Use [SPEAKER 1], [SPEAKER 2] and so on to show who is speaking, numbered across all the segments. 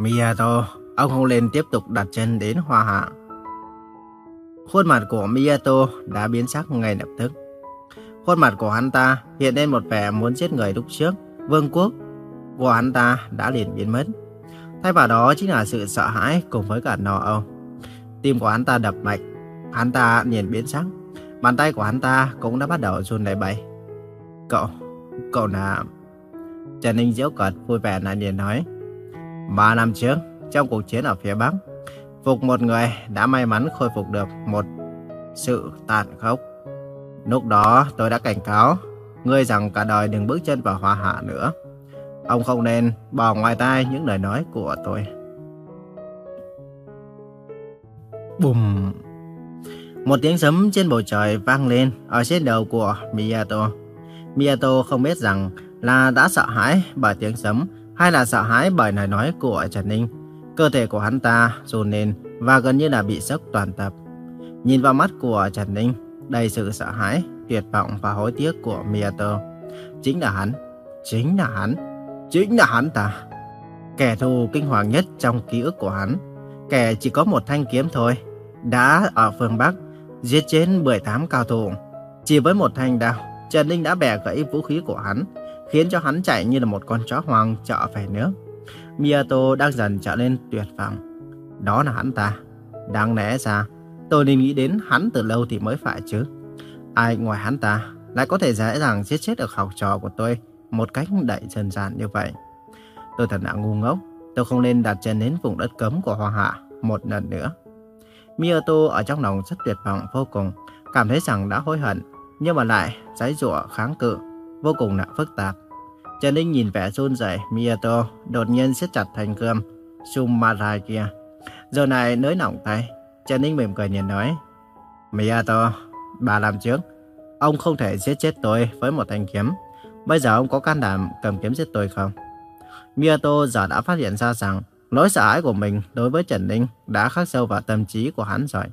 [SPEAKER 1] Miyato, ông không lên tiếp tục đặt chân đến Hoa Hạ. Khuôn mặt của Miyato đã biến sắc ngay lập tức. Khuôn mặt của hắn ta hiện lên một vẻ muốn giết người lúc trước. Vương quốc của hắn ta đã liền biến mất. Thay vào đó chính là sự sợ hãi cùng với cả nọ âu. Tim của hắn ta đập mạnh, hắn ta liền biến sắc. Bàn tay của hắn ta cũng đã bắt đầu run đầy bẩy. Cậu, cậu là... Trần Ninh diễu cợt vui vẻ lại liền nói. Ba năm trước, trong cuộc chiến ở phía Bắc, Phục một người đã may mắn khôi phục được một sự tàn khốc. Lúc đó tôi đã cảnh cáo ngươi rằng cả đời đừng bước chân vào hoa hạ nữa. Ông không nên bỏ ngoài tai những lời nói của tôi. Bùm! Một tiếng sấm trên bầu trời vang lên ở trên đầu của Miyato. Miyato không biết rằng là đã sợ hãi bởi tiếng sấm hay là sợ hãi bởi lời nói của Trần Ninh. Cơ thể của hắn ta run lên và gần như là bị sốc toàn tập. Nhìn vào mắt của Trần Ninh, đầy sự sợ hãi, tuyệt vọng và hối tiếc của Miyato. Chính là hắn, chính là hắn, chính là hắn ta. Kẻ thù kinh hoàng nhất trong ký ức của hắn. Kẻ chỉ có một thanh kiếm thôi, đã ở phương Bắc, giết chết 18 cao thủ. Chỉ với một thanh đao, Trần Ninh đã bẻ gãy vũ khí của hắn, khiến cho hắn chạy như là một con chó hoang chợ phải nước. Miyato đang dần trở nên tuyệt vọng. Đó là hắn ta. Đáng lẽ ra, tôi nên nghĩ đến hắn từ lâu thì mới phải chứ. Ai ngoài hắn ta lại có thể dễ dàng giết chết được học trò của tôi một cách đại trần giản như vậy. Tôi thật là ngu ngốc. Tôi không nên đặt chân đến vùng đất cấm của Hoa Hạ một lần nữa. Miyato ở trong lòng rất tuyệt vọng vô cùng, cảm thấy rằng đã hối hận, nhưng mà lại giấy giụa kháng cự, vô cùng là phức tạp. Trần Ninh nhìn vẻ run rẩy Miyato, đột nhiên siết chặt thành cơm Sumara kia. Giờ này nới lỏng tay, Trần Ninh mỉm cười nhìn nói, Miyato, bà làm trước, ông không thể giết chết tôi với một thanh kiếm. Bây giờ ông có can đảm cầm kiếm giết tôi không? Miyato giờ đã phát hiện ra rằng nỗi sợ hãi của mình đối với Trần Ninh đã khắc sâu vào tâm trí của hắn rồi.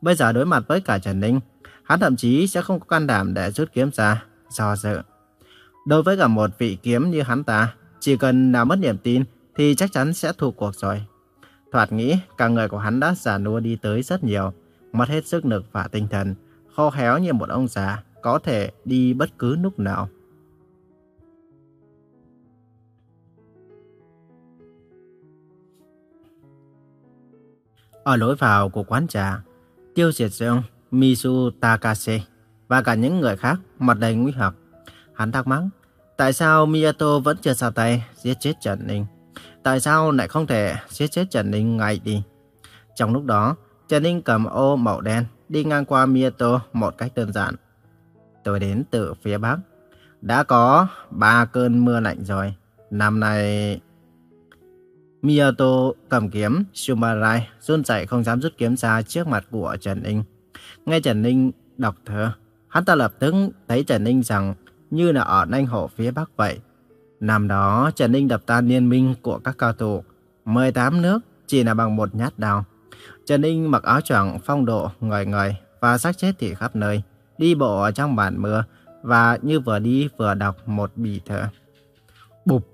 [SPEAKER 1] Bây giờ đối mặt với cả Trần Ninh, hắn thậm chí sẽ không có can đảm để rút kiếm ra, do dự. Đối với cả một vị kiếm như hắn ta, chỉ cần nào mất niềm tin thì chắc chắn sẽ thua cuộc rồi. Thoạt nghĩ, cả người của hắn đã già nua đi tới rất nhiều, mất hết sức lực và tinh thần, khô héo như một ông già, có thể đi bất cứ lúc nào. Ở lối vào của quán trà, Tiêu Diệt Dương, Misu Takase và cả những người khác mặt đầy nguy hoặc. Hắn thắc mắc, tại sao Miyato vẫn chưa ra tay giết chết Trần Ninh? Tại sao lại không thể giết chết Trần Ninh ngay đi? Trong lúc đó, Trần Ninh cầm ô màu đen đi ngang qua Miyato một cách đơn giản. Tôi đến từ phía Bắc. Đã có ba cơn mưa lạnh rồi. Năm nay... Miyato cầm kiếm, Shumarai run rẩy không dám rút kiếm ra trước mặt của Trần Ninh. Nghe Trần Ninh đọc thơ, hắn ta lập tức thấy Trần Ninh rằng như là ở nanh Hổ phía Bắc vậy. Năm đó, Trần Ninh đập tan liên minh của các cao thủ, 18 nước chỉ là bằng một nhát đao. Trần Ninh mặc áo choàng phong độ ngời ngời và xác chết thì khắp nơi, đi bộ ở trong bản mưa và như vừa đi vừa đọc một bì thơ. Bụp!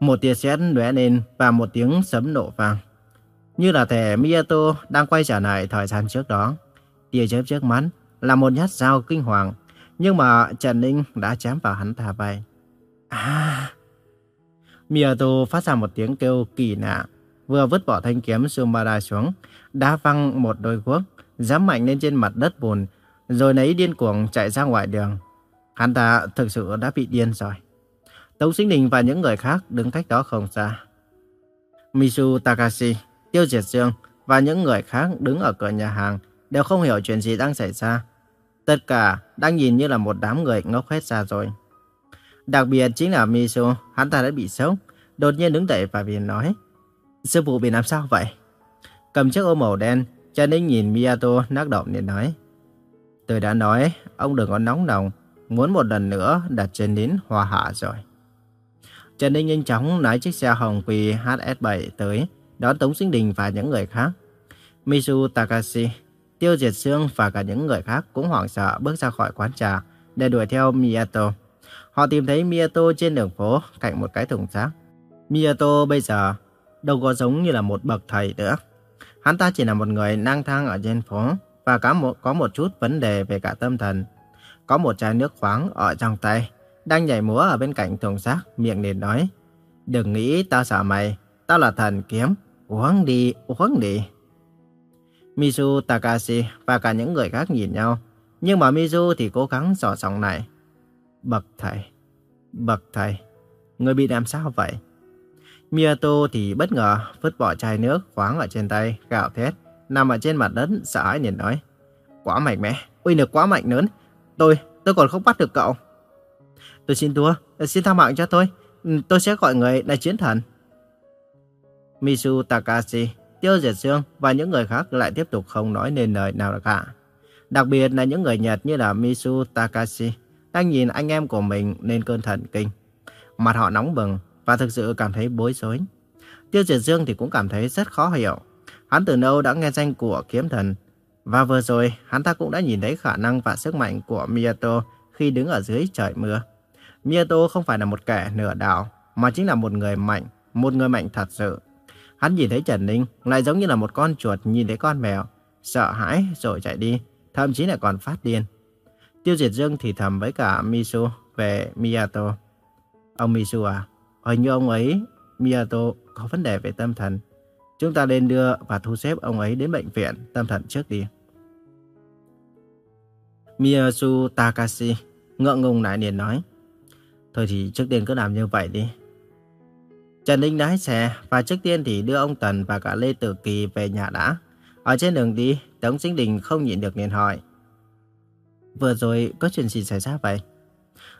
[SPEAKER 1] Một tia sét lóe lên và một tiếng sấm nổ vang. Như là thể Miyato đang quay trở lại thời gian trước đó. Tia chớp trước mắt là một nhát dao kinh hoàng nhưng mà Trần Ninh đã chém vào hắn ta vậy. À! Miyato phát ra một tiếng kêu kỳ lạ, vừa vứt bỏ thanh kiếm Sumara xuống, đá văng một đôi guốc, giẫm mạnh lên trên mặt đất bùn, rồi nấy điên cuồng chạy ra ngoài đường. Hắn ta thực sự đã bị điên rồi. Tống Sinh Đình và những người khác đứng cách đó không xa. Misu Takashi, Tiêu Diệt Dương và những người khác đứng ở cửa nhà hàng đều không hiểu chuyện gì đang xảy ra. Tất cả đang nhìn như là một đám người ngốc hết ra rồi. Đặc biệt chính là Misu, hắn ta đã bị sốc, đột nhiên đứng dậy và liền nói. Sư phụ bị làm sao vậy? Cầm chiếc ô màu đen, Trần Ninh nhìn Miyato nắc động để nói. Tôi đã nói, ông đừng có nóng lòng, muốn một lần nữa đặt chân đến hòa Hạ rồi. Trần Ninh nhanh chóng lái chiếc xe hồng quỳ HS7 tới, đón Tống Sinh Đình và những người khác. Misu Takashi Tiêu Diệt Sương và cả những người khác cũng hoảng sợ bước ra khỏi quán trà để đuổi theo Miyato. Họ tìm thấy Miyato trên đường phố cạnh một cái thùng rác. Miyato bây giờ đâu có giống như là một bậc thầy nữa. Hắn ta chỉ là một người lang thang ở trên phố và có một, có một chút vấn đề về cả tâm thần. Có một chai nước khoáng ở trong tay, đang nhảy múa ở bên cạnh thùng rác, miệng liền nói. Đừng nghĩ tao sợ mày, tao là thần kiếm, uống đi, uống đi. Mizu Takashi và cả những người khác nhìn nhau, nhưng mà Mizu thì cố gắng dò sòng này. Bậc thầy, bậc thầy, người bị làm sao vậy? Miyato thì bất ngờ vứt bỏ chai nước khoáng ở trên tay, gào thét, nằm ở trên mặt đất sợ hãi nhìn nói. Quá mạnh mẽ, uy lực quá mạnh lớn. Tôi, tôi còn không bắt được cậu. Tôi xin thua, xin tha mạng cho tôi. Tôi sẽ gọi người là chiến thần. Mizu Takashi, Tiêu Diệt Dương và những người khác lại tiếp tục không nói nên lời nào cả. Đặc biệt là những người Nhật như là Misu Takashi đang nhìn anh em của mình nên cơn thần kinh. Mặt họ nóng bừng và thực sự cảm thấy bối rối. Tiêu Diệt Dương thì cũng cảm thấy rất khó hiểu. Hắn từ lâu đã nghe danh của kiếm thần. Và vừa rồi, hắn ta cũng đã nhìn thấy khả năng và sức mạnh của Miyato khi đứng ở dưới trời mưa. Miyato không phải là một kẻ nửa đảo mà chính là một người mạnh, một người mạnh thật sự. Hắn nhìn thấy Trần Ninh lại giống như là một con chuột nhìn thấy con mèo, sợ hãi rồi chạy đi, thậm chí là còn phát điên. Tiêu Diệt Dương thì thầm với cả Misu về Miyato. Ông Misu à, hình như ông ấy, Miyato, có vấn đề về tâm thần. Chúng ta nên đưa và thu xếp ông ấy đến bệnh viện tâm thần trước đi. Miyasu Takashi ngượng ngùng lại liền nói. Thôi thì trước tiên cứ làm như vậy đi. Trần Ninh lái xe và trước tiên thì đưa ông Tần và cả Lê Tử Kỳ về nhà đã. Ở trên đường đi, Tống Sinh Đình không nhịn được liền hỏi. Vừa rồi có chuyện gì xảy ra vậy?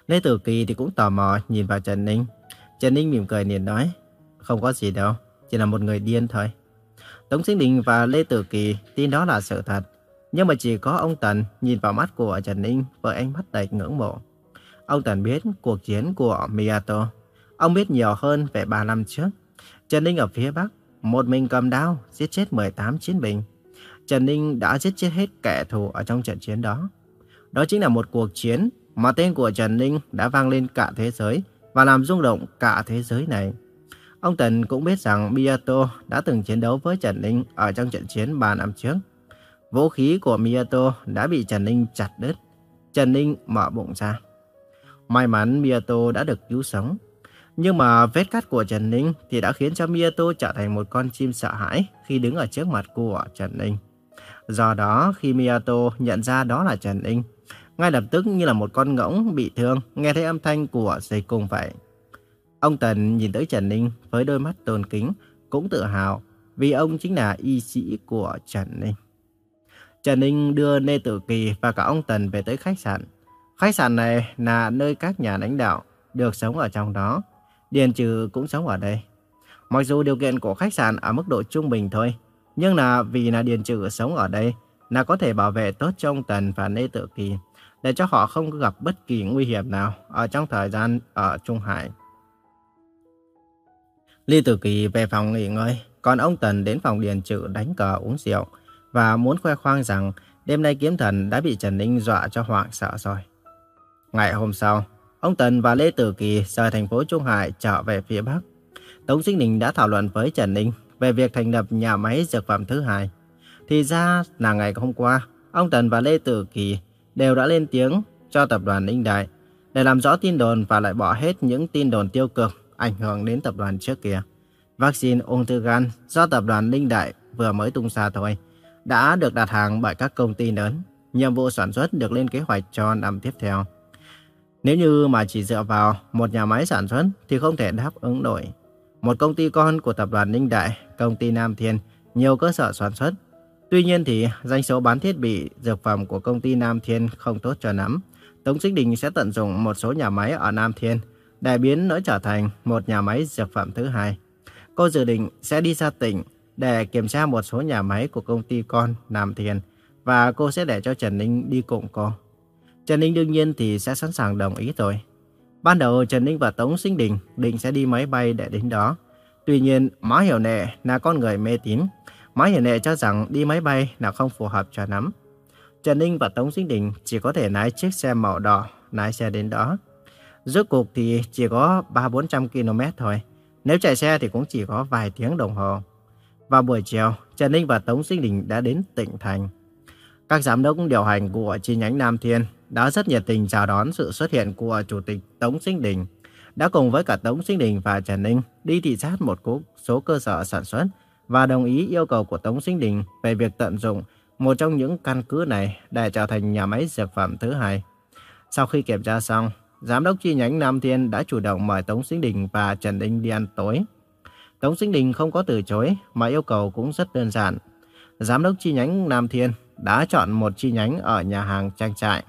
[SPEAKER 1] Lê Tử Kỳ thì cũng tò mò nhìn vào Trần Ninh. Trần Ninh mỉm cười liền nói. Không có gì đâu, chỉ là một người điên thôi. Tống Sinh Đình và Lê Tử Kỳ tin đó là sự thật. Nhưng mà chỉ có ông Tần nhìn vào mắt của Trần Ninh với ánh mắt đầy ngưỡng mộ. Ông Tần biết cuộc chiến của Miyato. Ông biết nhiều hơn về 3 năm trước. Trần Ninh ở phía Bắc, một mình cầm đao, giết chết 18 chiến binh. Trần Ninh đã giết chết hết kẻ thù ở trong trận chiến đó. Đó chính là một cuộc chiến mà tên của Trần Ninh đã vang lên cả thế giới và làm rung động cả thế giới này. Ông Tần cũng biết rằng Miyato đã từng chiến đấu với Trần Ninh ở trong trận chiến 3 năm trước. Vũ khí của Miyato đã bị Trần Ninh chặt đứt. Trần Ninh mở bụng ra. May mắn Miyato đã được cứu sống. Nhưng mà vết cắt của Trần Ninh thì đã khiến cho Miyato trở thành một con chim sợ hãi khi đứng ở trước mặt của Trần Ninh. Do đó, khi Miyato nhận ra đó là Trần Ninh, ngay lập tức như là một con ngỗng bị thương nghe thấy âm thanh của dây cung vậy. Ông Tần nhìn tới Trần Ninh với đôi mắt tôn kính, cũng tự hào vì ông chính là y sĩ của Trần Ninh. Trần Ninh đưa Lê Tử Kỳ và cả ông Tần về tới khách sạn. Khách sạn này là nơi các nhà lãnh đạo được sống ở trong đó. Điền Trừ cũng sống ở đây. Mặc dù điều kiện của khách sạn ở mức độ trung bình thôi, nhưng là vì là Điền Trừ sống ở đây, là có thể bảo vệ tốt cho ông Tần và Nê Tử Kỳ, để cho họ không gặp bất kỳ nguy hiểm nào ở trong thời gian ở Trung Hải. Lý Tử Kỳ về phòng nghỉ ngơi, còn ông Tần đến phòng Điền Trừ đánh cờ uống rượu và muốn khoe khoang rằng đêm nay kiếm thần đã bị Trần Ninh dọa cho hoảng sợ rồi. Ngày hôm sau, ông Tần và Lê Tử Kỳ rời thành phố Trung Hải trở về phía Bắc. Tống Sinh Đình đã thảo luận với Trần Ninh về việc thành lập nhà máy dược phẩm thứ hai. Thì ra là ngày hôm qua, ông Tần và Lê Tử Kỳ đều đã lên tiếng cho tập đoàn Ninh Đại để làm rõ tin đồn và lại bỏ hết những tin đồn tiêu cực ảnh hưởng đến tập đoàn trước kia. Vaccine ung thư gan do tập đoàn Ninh Đại vừa mới tung ra thôi, đã được đặt hàng bởi các công ty lớn. Nhiệm vụ sản xuất được lên kế hoạch cho năm tiếp theo. Nếu như mà chỉ dựa vào một nhà máy sản xuất thì không thể đáp ứng nổi. Một công ty con của tập đoàn Ninh Đại, công ty Nam Thiên, nhiều cơ sở sản xuất. Tuy nhiên thì doanh số bán thiết bị dược phẩm của công ty Nam Thiên không tốt cho lắm. Tống Sinh Đình sẽ tận dụng một số nhà máy ở Nam Thiên để biến nó trở thành một nhà máy dược phẩm thứ hai. Cô dự định sẽ đi ra tỉnh để kiểm tra một số nhà máy của công ty con Nam Thiên và cô sẽ để cho Trần Ninh đi cùng cô. Trần Ninh đương nhiên thì sẽ sẵn sàng đồng ý rồi. Ban đầu Trần Ninh và Tống Sinh Đình định sẽ đi máy bay để đến đó. Tuy nhiên, Má Hiểu Nệ là con người mê tín. Má Hiểu Nệ cho rằng đi máy bay là không phù hợp cho lắm. Trần Ninh và Tống Sinh Đình chỉ có thể lái chiếc xe màu đỏ, lái xe đến đó. Rốt cuộc thì chỉ có 3-400 km thôi. Nếu chạy xe thì cũng chỉ có vài tiếng đồng hồ. Vào buổi chiều, Trần Ninh và Tống Sinh Đình đã đến tỉnh thành. Các giám đốc điều hành của chi nhánh Nam Thiên đã rất nhiệt tình chào đón sự xuất hiện của Chủ tịch Tống Sinh Đình. Đã cùng với cả Tống Sinh Đình và Trần Ninh đi thị sát một số cơ sở sản xuất và đồng ý yêu cầu của Tống Sinh Đình về việc tận dụng một trong những căn cứ này để trở thành nhà máy dược phẩm thứ hai. Sau khi kiểm tra xong, Giám đốc chi nhánh Nam Thiên đã chủ động mời Tống Sinh Đình và Trần Ninh đi ăn tối. Tống Sinh Đình không có từ chối mà yêu cầu cũng rất đơn giản. Giám đốc chi nhánh Nam Thiên đã chọn một chi nhánh ở nhà hàng trang trại.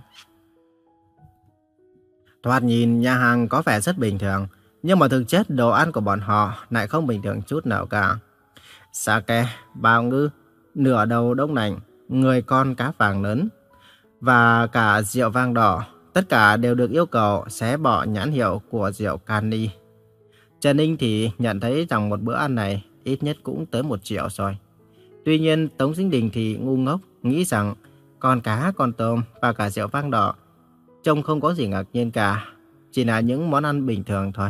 [SPEAKER 1] Thoạt nhìn nhà hàng có vẻ rất bình thường, nhưng mà thực chất đồ ăn của bọn họ lại không bình thường chút nào cả. Sake, bào ngư, nửa đầu đông nành, người con cá vàng lớn và cả rượu vang đỏ, tất cả đều được yêu cầu xé bỏ nhãn hiệu của rượu Cani. Trần Ninh thì nhận thấy rằng một bữa ăn này ít nhất cũng tới một triệu rồi. Tuy nhiên Tống Dinh Đình thì ngu ngốc, nghĩ rằng con cá, con tôm và cả rượu vang đỏ trông không có gì ngạc nhiên cả, chỉ là những món ăn bình thường thôi.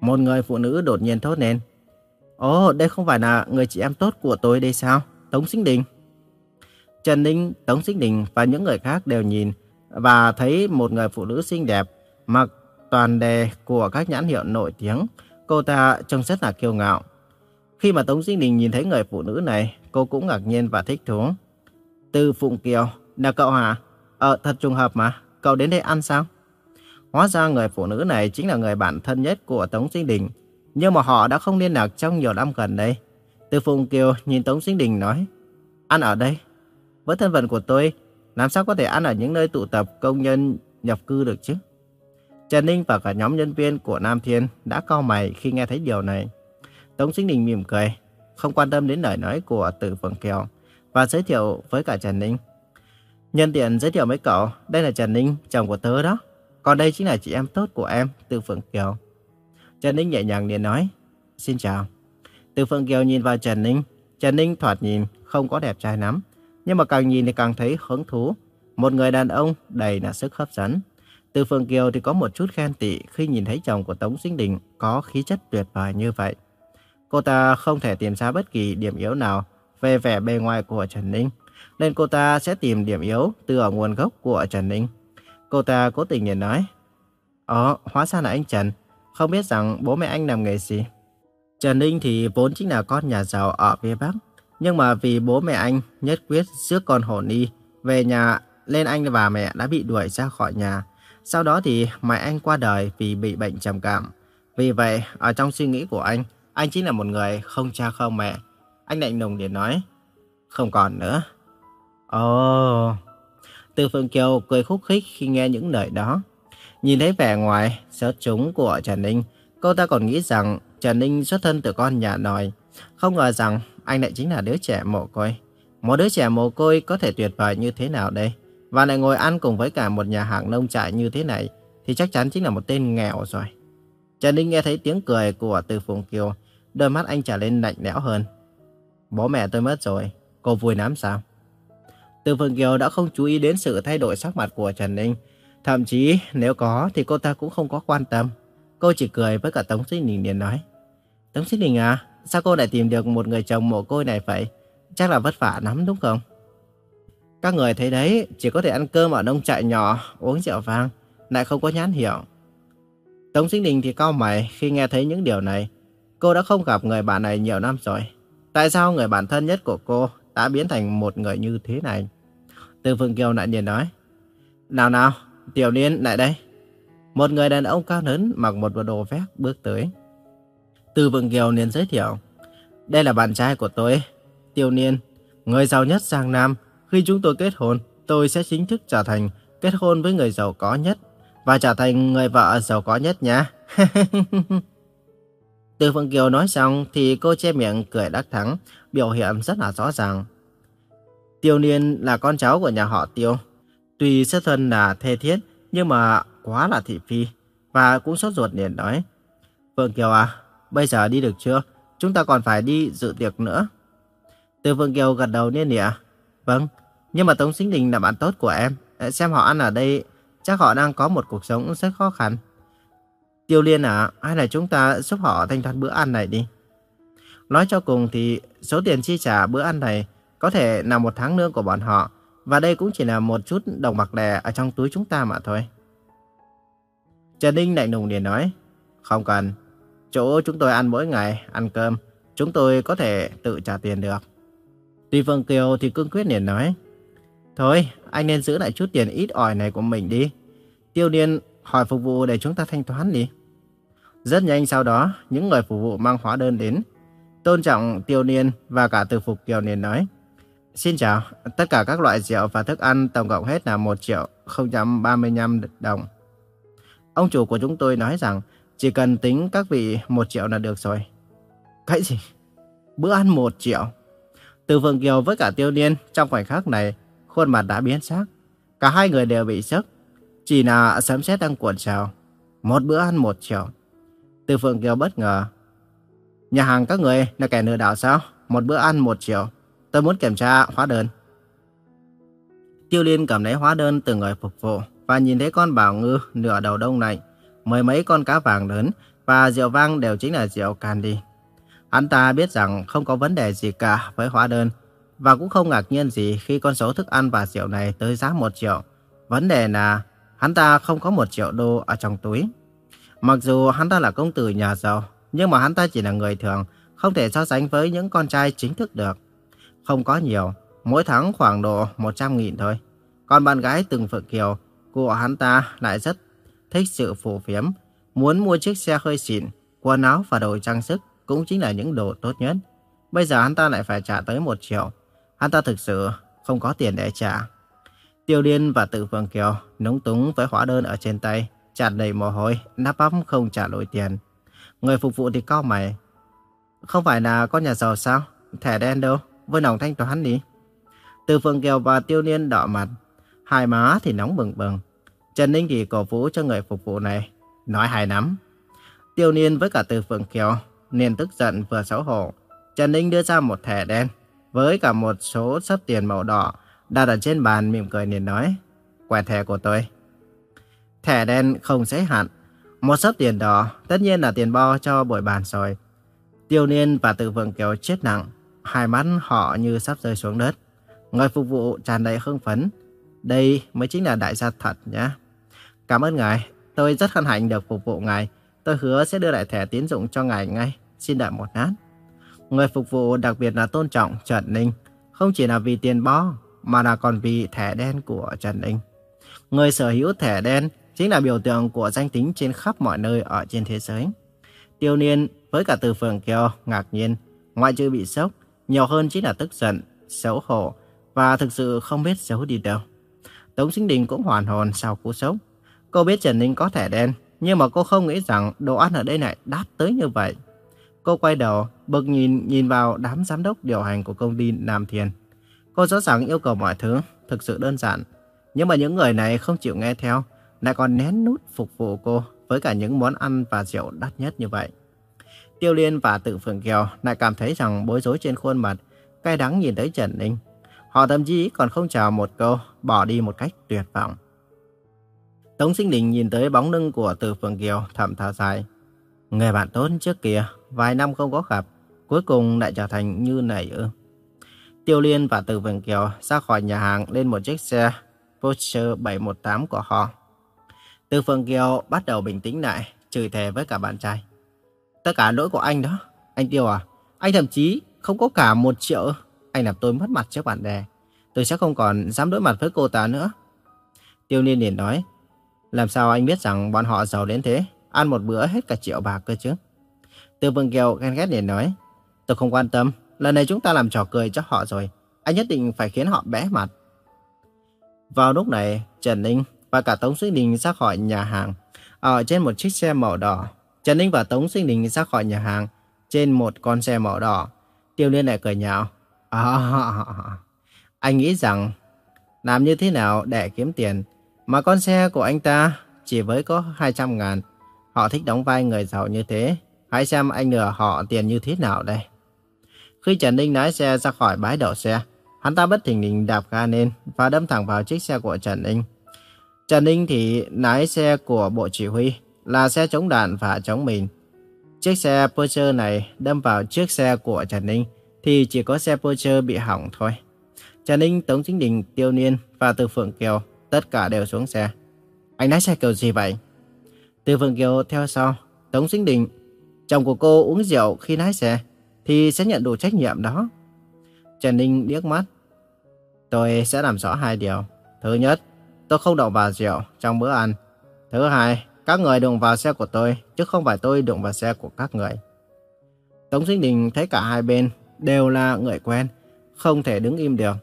[SPEAKER 1] Một người phụ nữ đột nhiên thốt lên. Ồ, đây không phải là người chị em tốt của tôi đây sao? Tống Sinh Đình. Trần Ninh, Tống Sinh Đình và những người khác đều nhìn và thấy một người phụ nữ xinh đẹp mặc toàn đề của các nhãn hiệu nổi tiếng. Cô ta trông rất là kiêu ngạo. Khi mà Tống Sinh Đình nhìn thấy người phụ nữ này, cô cũng ngạc nhiên và thích thú. Từ Phụng Kiều, là cậu hả? Ờ, thật trùng hợp mà, cậu đến đây ăn sao? Hóa ra người phụ nữ này chính là người bạn thân nhất của Tống Sinh Đình. Nhưng mà họ đã không liên lạc trong nhiều năm gần đây. Từ Phùng Kiều nhìn Tống Sinh Đình nói, ăn ở đây. Với thân phận của tôi, làm sao có thể ăn ở những nơi tụ tập công nhân nhập cư được chứ? Trần Ninh và cả nhóm nhân viên của Nam Thiên đã cau mày khi nghe thấy điều này. Tống Sinh Đình mỉm cười, không quan tâm đến lời nói của Từ Phượng Kiều và giới thiệu với cả Trần Ninh. Nhân tiện giới thiệu mấy cậu, đây là Trần Ninh, chồng của tớ đó. Còn đây chính là chị em tốt của em, Từ Phượng Kiều. Trần Ninh nhẹ nhàng liền nói, xin chào. Từ Phượng Kiều nhìn vào Trần Ninh, Trần Ninh thoạt nhìn không có đẹp trai lắm, nhưng mà càng nhìn thì càng thấy hứng thú. Một người đàn ông đầy là sức hấp dẫn. Từ Phượng Kiều thì có một chút khen tị khi nhìn thấy chồng của Tống Sinh Đình có khí chất tuyệt vời như vậy. Cô ta không thể tìm ra bất kỳ điểm yếu nào về vẻ bề ngoài của Trần Ninh, nên cô ta sẽ tìm điểm yếu từ ở nguồn gốc của Trần Ninh. Cô ta cố tình nhìn nói, Ồ, hóa ra là anh Trần, không biết rằng bố mẹ anh làm nghề gì. Trần Ninh thì vốn chính là con nhà giàu ở phía Bắc, nhưng mà vì bố mẹ anh nhất quyết rước con hồn đi về nhà nên anh và mẹ đã bị đuổi ra khỏi nhà. Sau đó thì mẹ anh qua đời vì bị bệnh trầm cảm. Vì vậy, ở trong suy nghĩ của anh, anh chính là một người không cha không mẹ. Anh lạnh lùng để nói, không còn nữa. Ồ... Oh. Từ Phương Kiều cười khúc khích khi nghe những lời đó. Nhìn thấy vẻ ngoài, sớt chúng của Trần Ninh, cô ta còn nghĩ rằng Trần Ninh xuất thân từ con nhà nòi. Không ngờ rằng anh lại chính là đứa trẻ mồ côi. Một đứa trẻ mồ côi có thể tuyệt vời như thế nào đây? Và lại ngồi ăn cùng với cả một nhà hàng nông trại như thế này, thì chắc chắn chính là một tên nghèo rồi. Trần Ninh nghe thấy tiếng cười của Từ Phượng Kiều, đôi mắt anh trở lên lạnh lẽo hơn. Bố mẹ tôi mất rồi, cô vui lắm sao? Từ Phượng Kiều đã không chú ý đến sự thay đổi sắc mặt của Trần Ninh. Thậm chí nếu có thì cô ta cũng không có quan tâm. Cô chỉ cười với cả Tống Sinh Đình liền nói. Tống Sinh Đình à, sao cô lại tìm được một người chồng mồ côi này vậy? Chắc là vất vả lắm đúng không? Các người thấy đấy, chỉ có thể ăn cơm ở nông trại nhỏ, uống rượu vang, lại không có nhãn hiệu. Tống Sinh Đình thì cau mày khi nghe thấy những điều này. Cô đã không gặp người bạn này nhiều năm rồi. Tại sao người bạn thân nhất của cô đã biến thành một người như thế này? Từ Phương Kiều lại nhìn nói. Nào nào, Tiểu Niên lại đây. Một người đàn ông cao lớn mặc một bộ đồ vest bước tới. Từ Vượng Kiều liền giới thiệu. Đây là bạn trai của tôi, Tiểu Niên, người giàu nhất Giang Nam. Khi chúng tôi kết hôn, tôi sẽ chính thức trở thành kết hôn với người giàu có nhất và trở thành người vợ giàu có nhất nha. Từ Phượng Kiều nói xong thì cô che miệng cười đắc thắng, biểu hiện rất là rõ ràng. Tiêu Niên là con cháu của nhà họ Tiêu. Tuy xuất thân là thê thiết, nhưng mà quá là thị phi. Và cũng sốt ruột liền nói. Phượng Kiều à, bây giờ đi được chưa? Chúng ta còn phải đi dự tiệc nữa. Từ Phượng Kiều gật đầu niên nịa. Vâng, nhưng mà Tống Sinh Đình là bạn tốt của em. Xem họ ăn ở đây, chắc họ đang có một cuộc sống rất khó khăn. Tiêu Liên à, hay là chúng ta giúp họ thanh toán bữa ăn này đi. Nói cho cùng thì số tiền chi trả bữa ăn này có thể là một tháng lương của bọn họ. Và đây cũng chỉ là một chút đồng bạc lẻ ở trong túi chúng ta mà thôi. Trần Ninh lạnh lùng liền nói. Không cần. Chỗ chúng tôi ăn mỗi ngày, ăn cơm, chúng tôi có thể tự trả tiền được. Tuy Phương Kiều thì cương quyết liền nói. Thôi, anh nên giữ lại chút tiền ít ỏi này của mình đi. Tiêu Liên hỏi phục vụ để chúng ta thanh toán đi. Rất nhanh sau đó, những người phục vụ mang hóa đơn đến. Tôn trọng Tiêu Niên và cả từ Phục Kiều niên nói. Xin chào, tất cả các loại rượu và thức ăn tổng cộng hết là 1 triệu 035 đồng. Ông chủ của chúng tôi nói rằng chỉ cần tính các vị 1 triệu là được rồi. Cái gì? Bữa ăn 1 triệu? Từ phường Kiều với cả Tiêu Niên trong khoảnh khắc này, khuôn mặt đã biến sắc. Cả hai người đều bị sốc. Chỉ là sấm sét đang cuộn trào. Một bữa ăn một triệu. Từ Phượng Kiều bất ngờ. Nhà hàng các người là kẻ lừa đảo sao? Một bữa ăn một triệu. Tôi muốn kiểm tra hóa đơn. Tiêu Liên cầm lấy hóa đơn từ người phục vụ và nhìn thấy con bảo ngư nửa đầu đông này, mười mấy con cá vàng lớn và rượu vang đều chính là rượu candy. Hắn ta biết rằng không có vấn đề gì cả với hóa đơn và cũng không ngạc nhiên gì khi con số thức ăn và rượu này tới giá một triệu. Vấn đề là hắn ta không có một triệu đô ở trong túi. Mặc dù hắn ta là công tử nhà giàu, nhưng mà hắn ta chỉ là người thường, không thể so sánh với những con trai chính thức được. Không có nhiều, mỗi tháng khoảng độ 100 nghìn thôi. Còn bạn gái từng Phượng Kiều của hắn ta lại rất thích sự phù phiếm, muốn mua chiếc xe hơi xịn, quần áo và đồ trang sức cũng chính là những đồ tốt nhất. Bây giờ hắn ta lại phải trả tới 1 triệu. Hắn ta thực sự không có tiền để trả. Tiêu Điên và Tự Phượng Kiều núng túng với hóa đơn ở trên tay, tràn đầy mồ hôi, nắp bắp không trả nổi tiền. Người phục vụ thì cao mày. Không phải là con nhà giàu sao? Thẻ đen đâu? Với nòng thanh toán đi. Từ Phượng Kiều và Tiêu Niên đỏ mặt, hai má thì nóng bừng bừng. Trần Ninh thì cổ vũ cho người phục vụ này, nói hài lắm. Tiêu Niên với cả Từ Phượng Kiều, nên tức giận vừa xấu hổ. Trần Ninh đưa ra một thẻ đen, với cả một số sắp tiền màu đỏ, đặt ở trên bàn mỉm cười liền nói, quẹt thẻ của tôi. Thẻ đen không giới hạn, một số tiền đỏ, tất nhiên là tiền bo cho buổi bàn rồi. Tiêu Niên và Từ vượng Kiều chết nặng, hai mắt họ như sắp rơi xuống đất. Người phục vụ tràn đầy hưng phấn. Đây mới chính là đại gia thật nhé. Cảm ơn ngài, tôi rất hân hạnh được phục vụ ngài. Tôi hứa sẽ đưa lại thẻ tín dụng cho ngài ngay. Xin đợi một lát. Người phục vụ đặc biệt là tôn trọng Trần Ninh. Không chỉ là vì tiền bo, mà là còn vì thẻ đen của Trần Ninh. Người sở hữu thẻ đen chính là biểu tượng của danh tính trên khắp mọi nơi ở trên thế giới. Tiêu Niên với cả từ phường Kiều ngạc nhiên, ngoại trừ bị sốc, nhiều hơn chính là tức giận, xấu hổ và thực sự không biết giấu đi đâu. Tống Sinh Đình cũng hoàn hồn sau cú sốc. Cô biết Trần Ninh có thẻ đen, nhưng mà cô không nghĩ rằng đồ ăn ở đây lại đắt tới như vậy. Cô quay đầu, bực nhìn nhìn vào đám giám đốc điều hành của công ty Nam Thiên. Cô rõ ràng yêu cầu mọi thứ thực sự đơn giản, nhưng mà những người này không chịu nghe theo, lại còn nén nút phục vụ cô với cả những món ăn và rượu đắt nhất như vậy. Tiêu Liên và Tự Phượng Kiều lại cảm thấy rằng bối rối trên khuôn mặt, cay đắng nhìn tới Trần Ninh. Họ thậm chí còn không chào một câu, bỏ đi một cách tuyệt vọng. Tống Sinh Đình nhìn tới bóng lưng của Từ Phượng Kiều thầm thở dài. Người bạn tốt trước kia, vài năm không có gặp, cuối cùng lại trở thành như này ư. Tiêu Liên và Từ Phượng Kiều ra khỏi nhà hàng lên một chiếc xe Porsche 718 của họ. Từ Phượng Kiều bắt đầu bình tĩnh lại, chửi thề với cả bạn trai. Tất cả lỗi của anh đó. Anh Tiêu à, anh thậm chí không có cả một triệu. Anh làm tôi mất mặt trước bạn bè. Tôi sẽ không còn dám đối mặt với cô ta nữa. Tiêu Liên liền nói. Làm sao anh biết rằng bọn họ giàu đến thế? Ăn một bữa hết cả triệu bạc cơ chứ. Từ Vương Kiều ghen ghét liền nói. Tôi không quan tâm. Lần này chúng ta làm trò cười cho họ rồi. Anh nhất định phải khiến họ bé mặt. Vào lúc này, Trần Ninh và cả Tống Sinh Đình ra khỏi nhà hàng. Ở trên một chiếc xe màu đỏ, Trần Ninh và Tống Sinh Đình ra khỏi nhà hàng trên một con xe màu đỏ. Tiêu Liên lại cười nhạo. À, anh nghĩ rằng làm như thế nào để kiếm tiền mà con xe của anh ta chỉ với có 200 ngàn. Họ thích đóng vai người giàu như thế. Hãy xem anh lừa họ tiền như thế nào đây. Khi Trần Ninh lái xe ra khỏi bãi đậu xe, hắn ta bất thình lình đạp ga lên và đâm thẳng vào chiếc xe của Trần Ninh. Trần Ninh thì lái xe của bộ chỉ huy, là xe chống đạn và chống mìn. Chiếc xe Porsche này đâm vào chiếc xe của Trần Ninh thì chỉ có xe Porsche bị hỏng thôi. Trần Ninh, Tống Chính Đình, Tiêu Niên và Từ Phượng Kiều tất cả đều xuống xe. Anh lái xe kiểu gì vậy? Từ Phượng Kiều theo sau. Tống Chính Đình, chồng của cô uống rượu khi lái xe thì sẽ nhận đủ trách nhiệm đó. Trần Ninh điếc mắt. Tôi sẽ làm rõ hai điều. Thứ nhất, tôi không động vào rượu trong bữa ăn. Thứ hai, các người đụng vào xe của tôi, chứ không phải tôi đụng vào xe của các người. Tống Sinh Đình thấy cả hai bên đều là người quen, không thể đứng im được.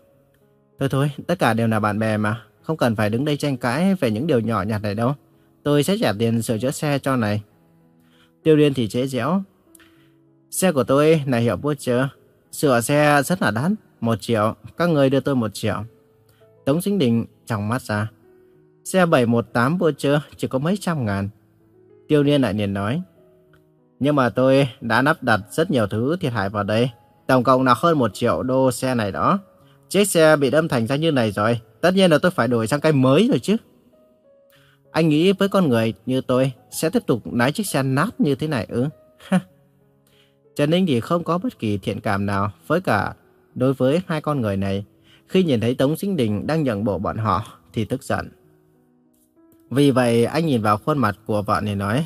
[SPEAKER 1] Thôi thôi, tất cả đều là bạn bè mà, không cần phải đứng đây tranh cãi về những điều nhỏ nhặt này đâu. Tôi sẽ trả tiền sửa chữa xe cho này. Tiêu Liên thì chế giễu. Xe của tôi là hiệu chưa sửa xe rất là đắt, một triệu, các người đưa tôi một triệu. Tống Sinh Đình trong mắt ra. Xe 718 chưa chỉ có mấy trăm ngàn. Tiêu Niên lại liền nói. Nhưng mà tôi đã lắp đặt rất nhiều thứ thiệt hại vào đây. Tổng cộng là hơn một triệu đô xe này đó. Chiếc xe bị đâm thành ra như này rồi. Tất nhiên là tôi phải đổi sang cái mới rồi chứ. Anh nghĩ với con người như tôi sẽ tiếp tục lái chiếc xe nát như thế này ư? Trần Ninh thì không có bất kỳ thiện cảm nào với cả đối với hai con người này. Khi nhìn thấy Tống Sinh Đình đang nhận bộ bọn họ thì tức giận. Vì vậy anh nhìn vào khuôn mặt của vợ này nói,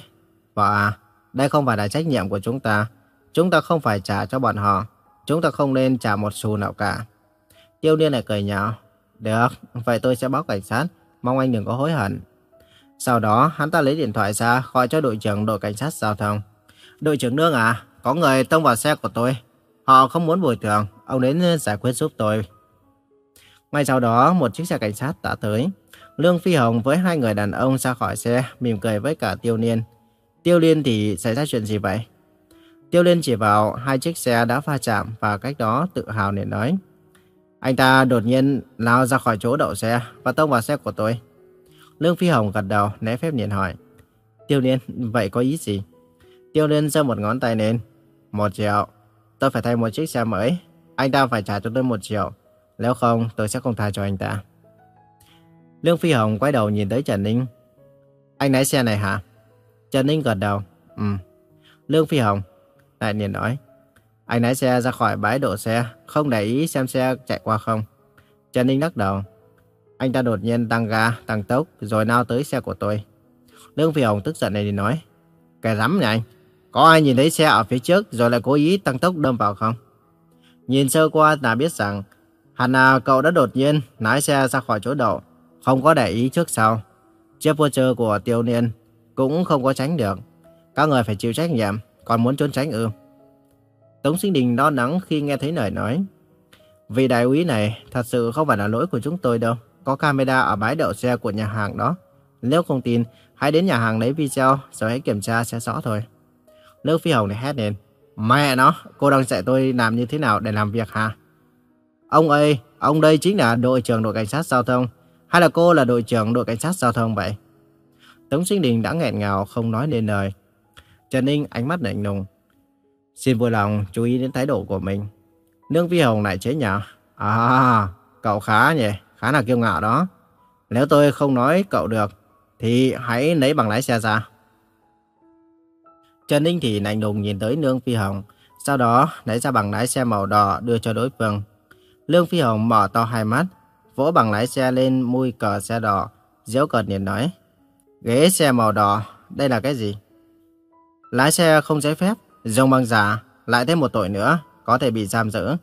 [SPEAKER 1] Vợ à, đây không phải là trách nhiệm của chúng ta. Chúng ta không phải trả cho bọn họ. Chúng ta không nên trả một xu nào cả. Tiêu Niên lại cười nhạo. Được, vậy tôi sẽ báo cảnh sát. Mong anh đừng có hối hận. Sau đó, hắn ta lấy điện thoại ra gọi cho đội trưởng đội cảnh sát giao thông. Đội trưởng Nương à, có người tông vào xe của tôi. Họ không muốn bồi thường, ông đến giải quyết giúp tôi. Ngay sau đó, một chiếc xe cảnh sát đã tới. Lương Phi Hồng với hai người đàn ông ra khỏi xe, mỉm cười với cả Tiêu Niên. Tiêu Liên thì xảy ra chuyện gì vậy? Tiêu Liên chỉ vào hai chiếc xe đã va chạm và cách đó tự hào để nói. Anh ta đột nhiên lao ra khỏi chỗ đậu xe và tông vào xe của tôi. Lương Phi Hồng gật đầu, né phép liền hỏi. Tiêu Liên, vậy có ý gì? Tiêu Liên giơ một ngón tay lên. Một triệu. Tôi phải thay một chiếc xe mới. Anh ta phải trả cho tôi một triệu. Nếu không, tôi sẽ không tha cho anh ta. Lương Phi Hồng quay đầu nhìn tới Trần Ninh. Anh lái xe này hả? Trần Ninh gật đầu. Ừ. Lương Phi Hồng lại liền nói. Anh lái xe ra khỏi bãi đổ xe, không để ý xem xe chạy qua không. Trần Ninh lắc đầu. Anh ta đột nhiên tăng ga, tăng tốc, rồi lao tới xe của tôi. Lương Phi Hồng tức giận này thì nói. Cái rắm này anh, có ai nhìn thấy xe ở phía trước rồi lại cố ý tăng tốc đâm vào không? Nhìn sơ qua là biết rằng, hẳn là cậu đã đột nhiên lái xe ra khỏi chỗ đậu, không có để ý trước sau. Chiếc Porsche của Tiêu Niên cũng không có tránh được. Các người phải chịu trách nhiệm, còn muốn trốn tránh ư? Tống Sinh Đình lo lắng khi nghe thấy lời nói. Vì đại úy này thật sự không phải là lỗi của chúng tôi đâu. Có camera ở bãi đậu xe của nhà hàng đó. Nếu không tin, hãy đến nhà hàng lấy video rồi hãy kiểm tra sẽ rõ thôi. Nữ Phi Hồng này hét lên. Mẹ nó, cô đang dạy tôi làm như thế nào để làm việc hả? Ông ơi, ông đây chính là đội trưởng đội cảnh sát giao thông. Hay là cô là đội trưởng đội cảnh sát giao thông vậy? Tống Sinh Đình đã nghẹn ngào không nói nên lời. Trần Ninh ánh mắt lạnh lùng. Xin vui lòng chú ý đến thái độ của mình. Nương Phi Hồng lại chế nhạo. À, cậu khá nhỉ, khá là kiêu ngạo đó. Nếu tôi không nói cậu được, thì hãy lấy bằng lái xe ra. Trần Ninh thì lạnh lùng nhìn tới lương Phi Hồng, sau đó lấy ra bằng lái xe màu đỏ đưa cho đối phương. Lương Phi Hồng mở to hai mắt, vỗ bằng lái xe lên mui cờ xe đỏ, giễu cợt liền nói. Ghế xe màu đỏ, đây là cái gì? Lái xe không giấy phép, dùng bằng giả, lại thêm một tội nữa, có thể bị giam giữ.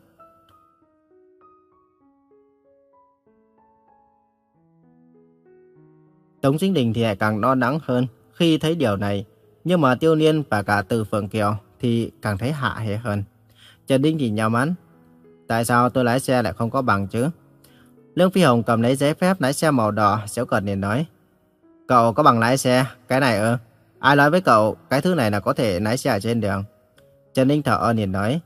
[SPEAKER 1] Tống Chính Đình thì lại càng lo lắng hơn khi thấy điều này, nhưng mà Tiêu Niên và cả Từ Phượng Kiều thì càng thấy hạ hề hơn. Trần Đinh thì nhau mắn. Tại sao tôi lái xe lại không có bằng chứ? Lương Phi Hồng cầm lấy giấy phép lái xe màu đỏ, xéo cợt liền nói. Cậu có bằng lái xe, cái này ư? Ai nói với cậu cái thứ này là có thể lái xe ở trên đường? Trần Ninh thở ơn liền nói.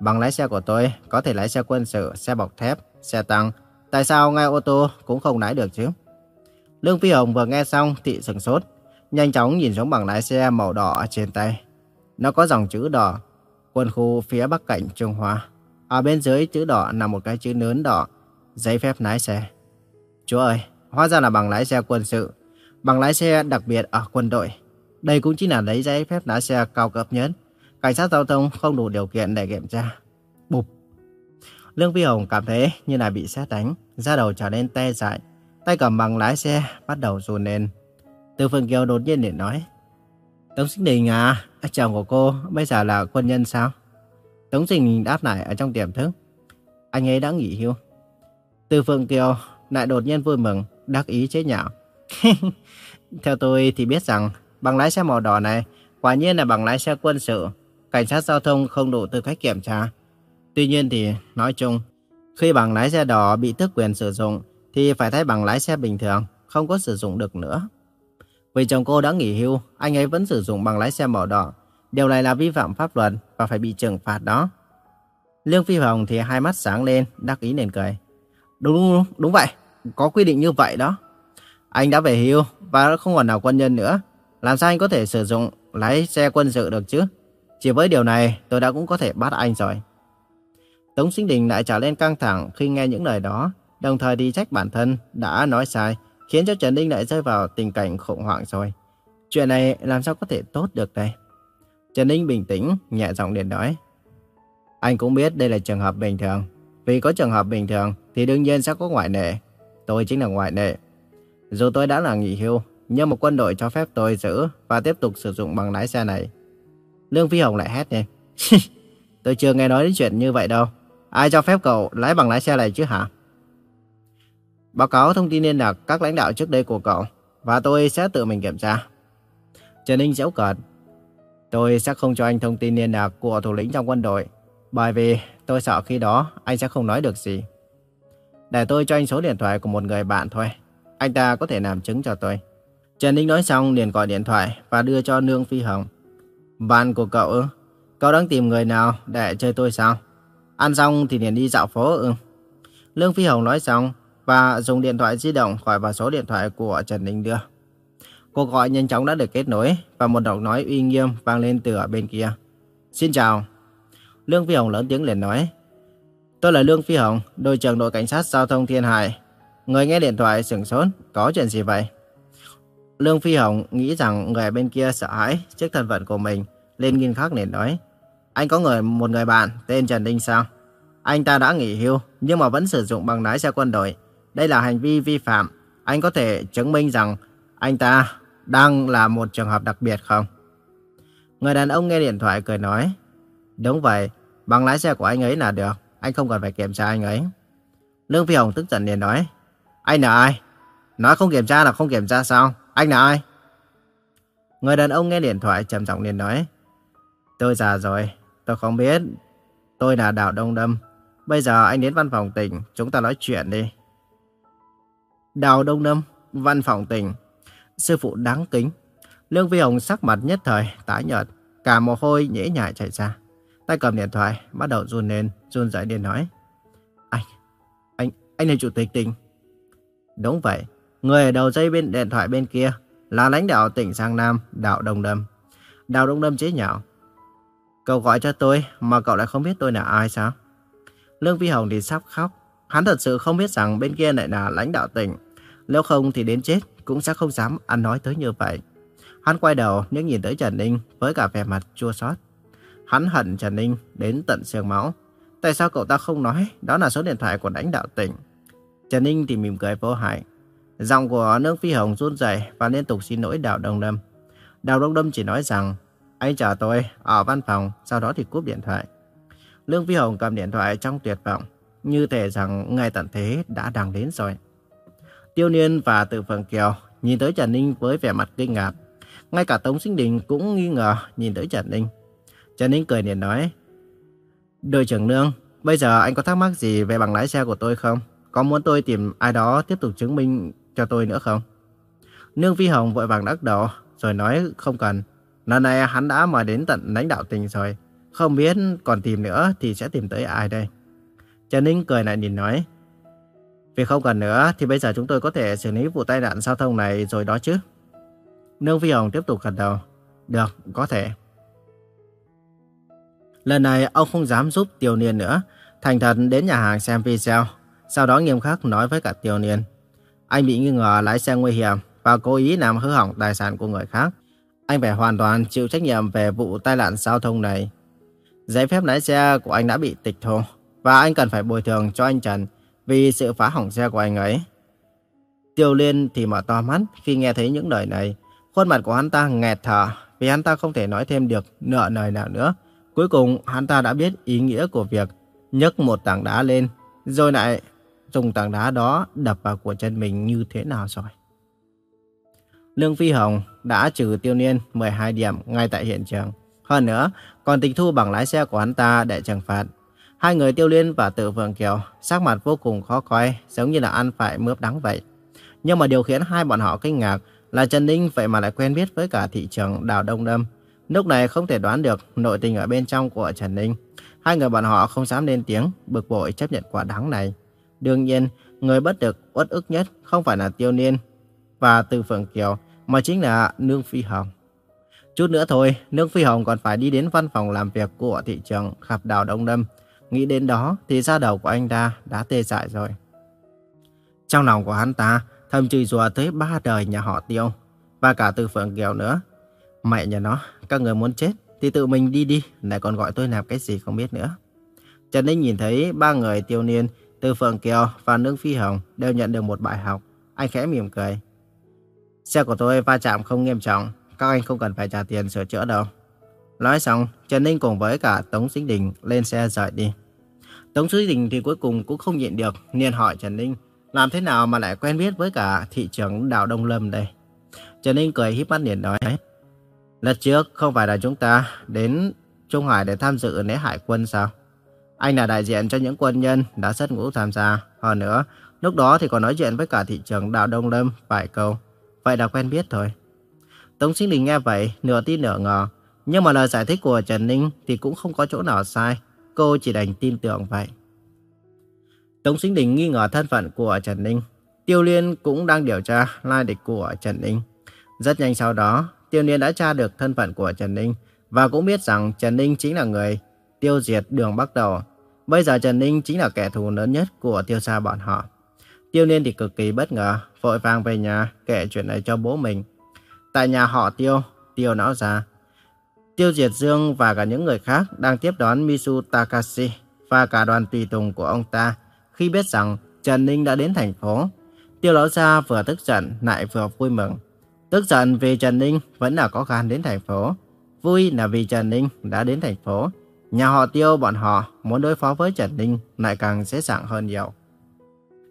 [SPEAKER 1] Bằng lái xe của tôi có thể lái xe quân sự, xe bọc thép, xe tăng. Tại sao ngay ô tô cũng không lái được chứ? Lương Phi Hồng vừa nghe xong thì sừng sốt. Nhanh chóng nhìn xuống bằng lái xe màu đỏ trên tay. Nó có dòng chữ đỏ. Quân khu phía bắc cảnh Trung Hoa. Ở bên dưới chữ đỏ là một cái chữ lớn đỏ. Giấy phép lái xe. Chúa ơi, hóa ra là bằng lái xe quân sự. Bằng lái xe đặc biệt ở quân đội. Đây cũng chính là lấy giấy phép lái xe cao cấp nhất. Cảnh sát giao thông không đủ điều kiện để kiểm tra. Bụp. Lương Phi Hồng cảm thấy như là bị xét đánh, da đầu trở nên tê dại, tay cầm bằng lái xe bắt đầu run lên. Từ Phương Kiều đột nhiên liền nói, Tống Sinh Đình à, chồng của cô bây giờ là quân nhân sao? Tống Sinh Đình đáp lại ở trong tiềm thức. Anh ấy đã nghỉ hưu. Từ Phương Kiều lại đột nhiên vui mừng, đắc ý chế nhạo. Theo tôi thì biết rằng bằng lái xe màu đỏ này quả nhiên là bằng lái xe quân sự. Cảnh sát giao thông không đủ tư cách kiểm tra. Tuy nhiên thì nói chung, khi bằng lái xe đỏ bị tước quyền sử dụng thì phải thay bằng lái xe bình thường, không có sử dụng được nữa. Vì chồng cô đã nghỉ hưu, anh ấy vẫn sử dụng bằng lái xe màu đỏ. Điều này là vi phạm pháp luật và phải bị trừng phạt đó. Lương Phi Hồng thì hai mắt sáng lên, đắc ý nền cười. Đúng, đúng, đúng vậy, có quy định như vậy đó. Anh đã về hưu và không còn nào quân nhân nữa. Làm sao anh có thể sử dụng lái xe quân sự được chứ? Chỉ với điều này tôi đã cũng có thể bắt anh rồi. Tống Sinh Đình lại trở lên căng thẳng khi nghe những lời đó, đồng thời đi trách bản thân đã nói sai, khiến cho Trần Ninh lại rơi vào tình cảnh khủng hoảng rồi. Chuyện này làm sao có thể tốt được đây? Trần Ninh bình tĩnh, nhẹ giọng liền nói. Anh cũng biết đây là trường hợp bình thường. Vì có trường hợp bình thường thì đương nhiên sẽ có ngoại lệ. Tôi chính là ngoại lệ. Dù tôi đã là nghỉ hưu, nhưng một quân đội cho phép tôi giữ và tiếp tục sử dụng bằng lái xe này. Lương Phi Hồng lại hét lên. tôi chưa nghe nói đến chuyện như vậy đâu. Ai cho phép cậu lái bằng lái xe này chứ hả? Báo cáo thông tin liên lạc các lãnh đạo trước đây của cậu, và tôi sẽ tự mình kiểm tra. Trần Ninh giễu cợt. Tôi sẽ không cho anh thông tin liên lạc của thủ lĩnh trong quân đội, bởi vì tôi sợ khi đó anh sẽ không nói được gì. Để tôi cho anh số điện thoại của một người bạn thôi. Anh ta có thể làm chứng cho tôi. Trần Ninh nói xong liền gọi điện thoại và đưa cho Nương Phi Hồng. Bạn của cậu ư? Cậu đang tìm người nào để chơi tôi sao? Ăn xong thì liền đi dạo phố ư? Lương Phi Hồng nói xong và dùng điện thoại di động gọi vào số điện thoại của Trần Ninh đưa. Cuộc gọi nhanh chóng đã được kết nối và một giọng nói uy nghiêm vang lên từ ở bên kia. Xin chào. Lương Phi Hồng lớn tiếng liền nói. Tôi là Lương Phi Hồng, đội trưởng đội cảnh sát giao thông Thiên Hải. Người nghe điện thoại sửng sốt, có chuyện gì vậy? Lương Phi Hồng nghĩ rằng người bên kia sợ hãi trước thân phận của mình, lên nghiêm khắc liền nói. Anh có người một người bạn tên Trần Ninh sao? Anh ta đã nghỉ hưu nhưng mà vẫn sử dụng bằng lái xe quân đội. Đây là hành vi vi phạm. Anh có thể chứng minh rằng anh ta đang là một trường hợp đặc biệt không? Người đàn ông nghe điện thoại cười nói. Đúng vậy, bằng lái xe của anh ấy là được. Anh không cần phải kiểm tra anh ấy. Lương Phi Hồng tức giận liền nói. Anh là ai? Nói không kiểm tra là không kiểm tra sao? Anh là ai? Người đàn ông nghe điện thoại trầm giọng liền nói. Tôi già rồi, tôi không biết. Tôi là Đào Đông Đâm. Bây giờ anh đến văn phòng tỉnh, chúng ta nói chuyện đi. Đào Đông Lâm, văn phòng tỉnh. Sư phụ đáng kính. Lương Vi Hồng sắc mặt nhất thời, tái nhợt, cả mồ hôi nhễ nhại chảy ra. Tay cầm điện thoại, bắt đầu run lên, run rẩy điện nói. Anh, anh, anh là chủ tịch tỉnh. Đúng vậy, người ở đầu dây bên điện thoại bên kia là lãnh đạo tỉnh Giang Nam, Đào Đông Lâm. Đào Đông Lâm chế nhạo. Cậu gọi cho tôi mà cậu lại không biết tôi là ai sao? Lương Vi Hồng thì sắp khóc. Hắn thật sự không biết rằng bên kia lại là lãnh đạo tỉnh. Nếu không thì đến chết cũng sẽ không dám ăn nói tới như vậy. Hắn quay đầu nhưng nhìn tới Trần Ninh với cả vẻ mặt chua xót. Hắn hận Trần Ninh đến tận xương máu. Tại sao cậu ta không nói đó là số điện thoại của lãnh đạo tỉnh? Trần Ninh thì mỉm cười vô hại. Giọng của nước Phi Hồng run rẩy và liên tục xin lỗi Đào Đông Lâm. Đào Đông Lâm chỉ nói rằng anh chờ tôi ở văn phòng, sau đó thì cúp điện thoại. Lương Phi Hồng cầm điện thoại trong tuyệt vọng, như thể rằng ngày tận thế đã đang đến rồi. Tiêu Niên và Tự Phượng Kiều nhìn tới Trần Ninh với vẻ mặt kinh ngạc. Ngay cả Tống Sinh Đình cũng nghi ngờ nhìn tới Trần Ninh. Trần Ninh cười liền nói, Đội trưởng Nương, bây giờ anh có thắc mắc gì về bằng lái xe của tôi không? Có muốn tôi tìm ai đó tiếp tục chứng minh cho tôi nữa không? Nương Phi Hồng vội vàng đắc đầu, rồi nói không cần. Lần này hắn đã mời đến tận lãnh đạo tỉnh rồi. Không biết còn tìm nữa thì sẽ tìm tới ai đây? Trần Ninh cười lại nhìn nói. Vì không cần nữa thì bây giờ chúng tôi có thể xử lý vụ tai nạn giao thông này rồi đó chứ. Nương Phi Hồng tiếp tục gật đầu. Được, có thể. Lần này ông không dám giúp Tiêu Niên nữa. Thành thật đến nhà hàng xem video. Sau đó nghiêm khắc nói với cả Tiêu Niên. Anh bị nghi ngờ lái xe nguy hiểm và cố ý làm hư hỏng tài sản của người khác. Anh phải hoàn toàn chịu trách nhiệm về vụ tai nạn giao thông này. Giấy phép lái xe của anh đã bị tịch thu và anh cần phải bồi thường cho anh Trần vì sự phá hỏng xe của anh ấy. Tiêu Liên thì mở to mắt khi nghe thấy những lời này. Khuôn mặt của hắn ta nghẹt thở vì hắn ta không thể nói thêm được nợ lời nào nữa. Cuối cùng hắn ta đã biết ý nghĩa của việc nhấc một tảng đá lên rồi lại dùng tảng đá đó đập vào của chân mình như thế nào rồi. Lương Phi Hồng đã trừ tiêu niên 12 điểm ngay tại hiện trường. Hơn nữa, còn tịch thu bằng lái xe của hắn ta để trừng phạt. Hai người Tiêu Liên và Tự Vượng Kiều sắc mặt vô cùng khó coi, giống như là ăn phải mướp đắng vậy. Nhưng mà điều khiến hai bọn họ kinh ngạc là Trần Ninh vậy mà lại quen biết với cả thị trường Đào Đông Đâm. Lúc này không thể đoán được nội tình ở bên trong của Trần Ninh. Hai người bọn họ không dám lên tiếng, bực bội chấp nhận quả đắng này. Đương nhiên, người bất được uất ức nhất không phải là Tiêu Niên và Từ Phượng Kiều, mà chính là Nương Phi Hồng. Chút nữa thôi, Nương Phi Hồng còn phải đi đến văn phòng làm việc của thị trường gặp Đào Đông Đâm. Nghĩ đến đó thì da đầu của anh ta đã tê dại rồi. Trong lòng của hắn ta thầm chửi rủa tới ba đời nhà họ Tiêu và cả Từ Phượng Kiều nữa. Mẹ nhà nó, các người muốn chết thì tự mình đi đi, lại còn gọi tôi làm cái gì không biết nữa. Trần Ninh nhìn thấy ba người Tiêu Niên, Từ Phượng Kiều và Nương Phi Hồng đều nhận được một bài học. Anh khẽ mỉm cười. Xe của tôi va chạm không nghiêm trọng, các anh không cần phải trả tiền sửa chữa đâu. Nói xong, Trần Ninh cùng với cả Tống Sinh Đình lên xe rời đi. Tống Sinh Đình thì cuối cùng cũng không nhịn được, nên hỏi Trần Ninh làm thế nào mà lại quen biết với cả thị trưởng Đào Đông Lâm đây. Trần Ninh cười híp mắt liền nói, Lần trước không phải là chúng ta đến Trung Hải để tham dự lễ hải quân sao? Anh là đại diện cho những quân nhân đã xuất ngũ tham gia. Hơn nữa, lúc đó thì còn nói chuyện với cả thị trưởng Đào Đông Lâm vài câu. Vậy là quen biết thôi. Tống Sinh Đình nghe vậy, nửa tin nửa ngờ. Nhưng mà lời giải thích của Trần Ninh thì cũng không có chỗ nào sai. Cô chỉ đành tin tưởng vậy. Tống Sinh Đình nghi ngờ thân phận của Trần Ninh. Tiêu Liên cũng đang điều tra lai địch của Trần Ninh. Rất nhanh sau đó, Tiêu Liên đã tra được thân phận của Trần Ninh và cũng biết rằng Trần Ninh chính là người tiêu diệt đường Bắc Đầu. Bây giờ Trần Ninh chính là kẻ thù lớn nhất của tiêu Sa bọn họ. Tiêu Liên thì cực kỳ bất ngờ, vội vàng về nhà kể chuyện này cho bố mình. Tại nhà họ Tiêu, Tiêu não ra. Tiêu Diệt Dương và cả những người khác đang tiếp đón Misu Takashi và cả đoàn tùy tùng của ông ta khi biết rằng Trần Ninh đã đến thành phố. Tiêu lão gia vừa tức giận lại vừa vui mừng. Tức giận vì Trần Ninh vẫn là có gan đến thành phố. Vui là vì Trần Ninh đã đến thành phố. Nhà họ Tiêu bọn họ muốn đối phó với Trần Ninh lại càng dễ dàng hơn nhiều.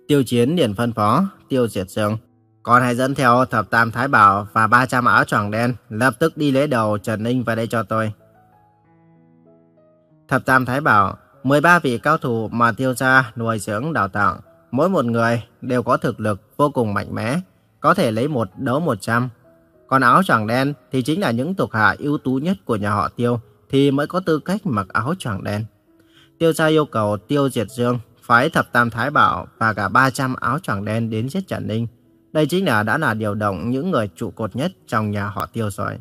[SPEAKER 1] Tiêu Chiến liền phân phó, Tiêu Diệt Dương. Còn hãy dẫn theo thập tam thái bảo và 300 áo choàng đen lập tức đi lấy đầu Trần Ninh vào đây cho tôi. Thập tam thái bảo 13 vị cao thủ mà tiêu gia nuôi dưỡng đào tạo. Mỗi một người đều có thực lực vô cùng mạnh mẽ, có thể lấy một đấu 100. Còn áo choàng đen thì chính là những thuộc hạ ưu tú nhất của nhà họ tiêu thì mới có tư cách mặc áo choàng đen. Tiêu gia yêu cầu tiêu diệt dương phái thập tam thái bảo và cả 300 áo choàng đen đến giết Trần Ninh. Đây chính là đã là điều động những người trụ cột nhất trong nhà họ tiêu rồi.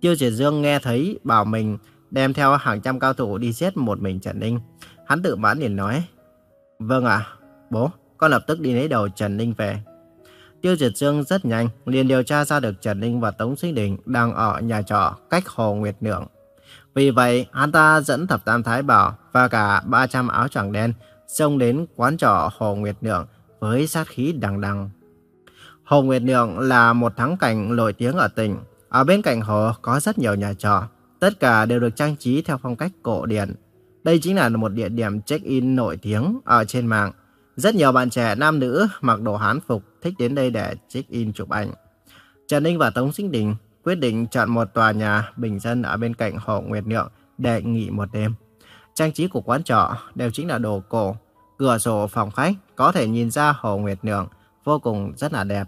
[SPEAKER 1] Tiêu diệt dương nghe thấy bảo mình đem theo hàng trăm cao thủ đi giết một mình Trần Ninh. Hắn tự mãn liền nói, Vâng ạ, bố, con lập tức đi lấy đầu Trần Ninh về. Tiêu Diệt Dương rất nhanh liền điều tra ra được Trần Ninh và Tống Sinh Đình đang ở nhà trọ cách Hồ Nguyệt Nượng. Vì vậy, hắn ta dẫn Thập Tam Thái Bảo và cả 300 áo choàng đen xông đến quán trọ Hồ Nguyệt Nượng với sát khí đằng đằng. Hồ Nguyệt Nượng là một thắng cảnh nổi tiếng ở tỉnh. Ở bên cạnh hồ có rất nhiều nhà trọ, tất cả đều được trang trí theo phong cách cổ điển. Đây chính là một địa điểm check-in nổi tiếng ở trên mạng. Rất nhiều bạn trẻ nam nữ mặc đồ hán phục thích đến đây để check-in chụp ảnh. Trần Ninh và Tống Sinh Đình quyết định chọn một tòa nhà bình dân ở bên cạnh Hồ Nguyệt Nhượng để nghỉ một đêm. Trang trí của quán trọ đều chính là đồ cổ. Cửa sổ phòng khách có thể nhìn ra Hồ Nguyệt Nương vô cùng rất là đẹp.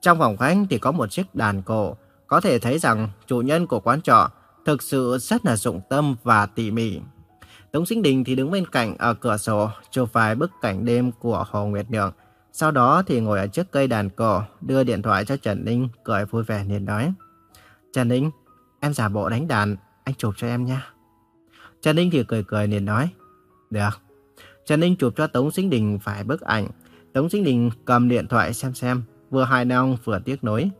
[SPEAKER 1] Trong phòng khách thì có một chiếc đàn cổ. Có thể thấy rằng chủ nhân của quán trọ thực sự rất là dụng tâm và tỉ mỉ. Tống Sinh Đình thì đứng bên cạnh ở cửa sổ chụp vài bức cảnh đêm của Hồ Nguyệt Nhượng. Sau đó thì ngồi ở trước cây đàn cổ, đưa điện thoại cho Trần Ninh, cười vui vẻ liền nói. Trần Ninh, em giả bộ đánh đàn, anh chụp cho em nha. Trần Ninh thì cười cười liền nói. Được. Trần Ninh chụp cho Tống Sinh Đình vài bức ảnh. Tống Sinh Đình cầm điện thoại xem xem, vừa hài lòng vừa tiếc nối.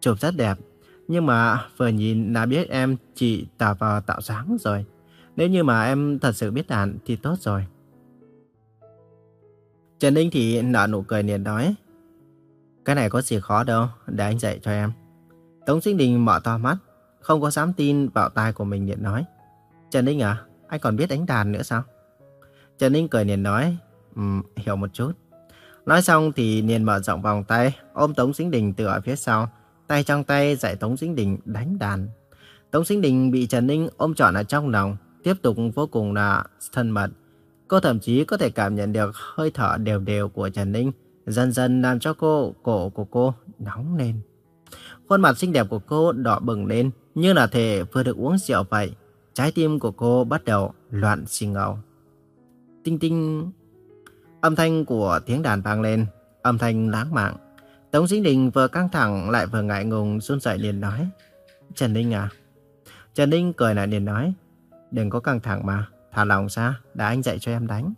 [SPEAKER 1] chụp rất đẹp. Nhưng mà vừa nhìn là biết em chỉ tả vào tạo dáng rồi. Nếu như mà em thật sự biết đàn thì tốt rồi. Trần Ninh thì nở nụ cười liền nói. Cái này có gì khó đâu, để anh dạy cho em. Tống Sinh Đình mở to mắt, không có dám tin vào tai của mình liền nói. Trần Ninh à, anh còn biết đánh đàn nữa sao? Trần Ninh cười liền nói, um, hiểu một chút. Nói xong thì liền mở rộng vòng tay, ôm Tống Sinh Đình từ ở phía sau, tay trong tay dạy Tống Sinh Đình đánh đàn. Tống Sinh Đình bị Trần Ninh ôm trọn ở trong lòng, tiếp tục vô cùng là thân mật. Cô thậm chí có thể cảm nhận được hơi thở đều đều của Trần Ninh, dần dần làm cho cô, cổ của cô nóng lên. Khuôn mặt xinh đẹp của cô đỏ bừng lên, như là thể vừa được uống rượu vậy. Trái tim của cô bắt đầu loạn xì ngầu. Tinh tinh... Âm thanh của tiếng đàn vang lên, âm thanh lãng mạn. Tống Dĩnh Đình vừa căng thẳng lại vừa ngại ngùng run rẩy liền nói. Trần Ninh à? Trần Ninh cười lại liền nói. Đừng có căng thẳng mà, thả lòng ra, đã anh dạy cho em đánh.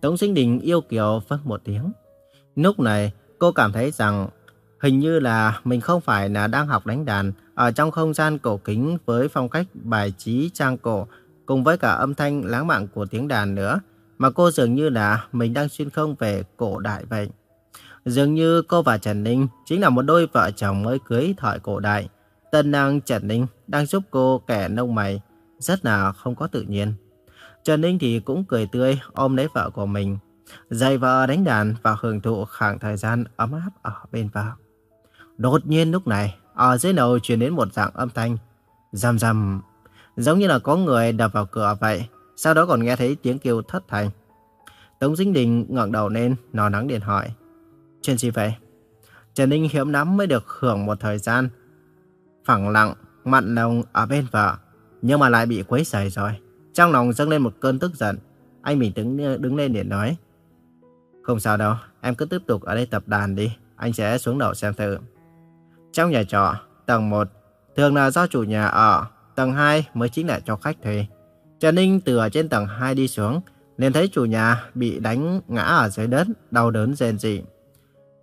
[SPEAKER 1] Tống Sinh Đình yêu kiều vâng một tiếng. Lúc này, cô cảm thấy rằng hình như là mình không phải là đang học đánh đàn ở trong không gian cổ kính với phong cách bài trí trang cổ cùng với cả âm thanh lãng mạn của tiếng đàn nữa, mà cô dường như là mình đang xuyên không về cổ đại vậy. Dường như cô và Trần Ninh chính là một đôi vợ chồng mới cưới thời cổ đại. Tân năng Trần Ninh đang giúp cô kẻ nông mày, rất là không có tự nhiên. Trần Ninh thì cũng cười tươi ôm lấy vợ của mình, dạy vợ đánh đàn và hưởng thụ khoảng thời gian ấm áp ở bên vợ. Đột nhiên lúc này, ở dưới đầu truyền đến một dạng âm thanh, rầm rầm, giống như là có người đập vào cửa vậy, sau đó còn nghe thấy tiếng kêu thất thanh. Tống Dinh Đình ngẩng đầu lên, nó nắng điện hỏi, chuyện gì vậy? Trần Ninh hiếm lắm mới được hưởng một thời gian phẳng lặng, mặn lòng ở bên vợ, nhưng mà lại bị quấy rầy rồi. Trong lòng dâng lên một cơn tức giận, anh bình đứng đứng lên để nói. Không sao đâu, em cứ tiếp tục ở đây tập đàn đi, anh sẽ xuống đầu xem thử. Trong nhà trọ, tầng 1, thường là do chủ nhà ở, tầng 2 mới chính là cho khách thuê. Trần Ninh từ ở trên tầng 2 đi xuống, nên thấy chủ nhà bị đánh ngã ở dưới đất, đau đớn rên rỉ.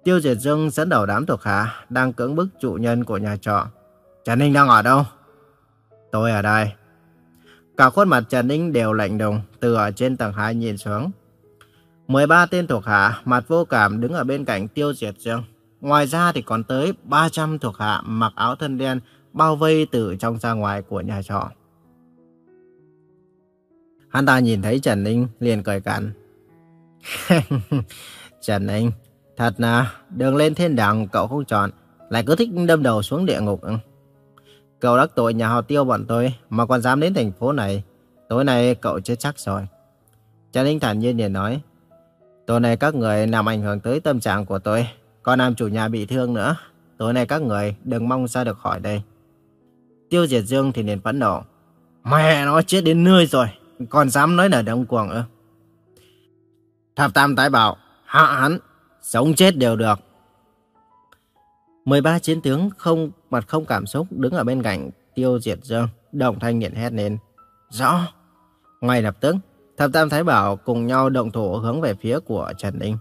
[SPEAKER 1] Tiêu Diệt Dương dẫn đầu đám thuộc hạ đang cưỡng bức chủ nhân của nhà trọ. Trần Ninh đang ở đâu? Tôi ở đây. Cả khuôn mặt Trần Ninh đều lạnh đùng từ ở trên tầng 2 nhìn xuống. 13 tên thuộc hạ mặt vô cảm đứng ở bên cạnh Tiêu Diệt Dương. Ngoài ra thì còn tới 300 thuộc hạ mặc áo thân đen bao vây từ trong ra ngoài của nhà trọ. Hắn ta nhìn thấy Trần Ninh liền cười cắn Trần Ninh, thật là đường lên thiên đàng cậu không chọn, lại cứ thích đâm đầu xuống địa ngục. Cậu đắc tội nhà họ tiêu bọn tôi mà còn dám đến thành phố này. Tối nay cậu chết chắc rồi. Trần Ninh thản nhiên liền nói. Tối nay các người làm ảnh hưởng tới tâm trạng của tôi. Còn làm chủ nhà bị thương nữa. Tối nay các người đừng mong ra được khỏi đây. Tiêu Diệt Dương thì liền phẫn nộ. Mẹ nó chết đến nơi rồi. Còn dám nói là đông cuồng ư. Thập Tam tái bảo. Hạ hắn. Sống chết đều được. 13 chiến tướng không mặt không cảm xúc đứng ở bên cạnh tiêu diệt dương, đồng thanh nhận hét lên. Rõ! Ngay lập tức, Thập Tam Thái Bảo cùng nhau động thủ hướng về phía của Trần Ninh.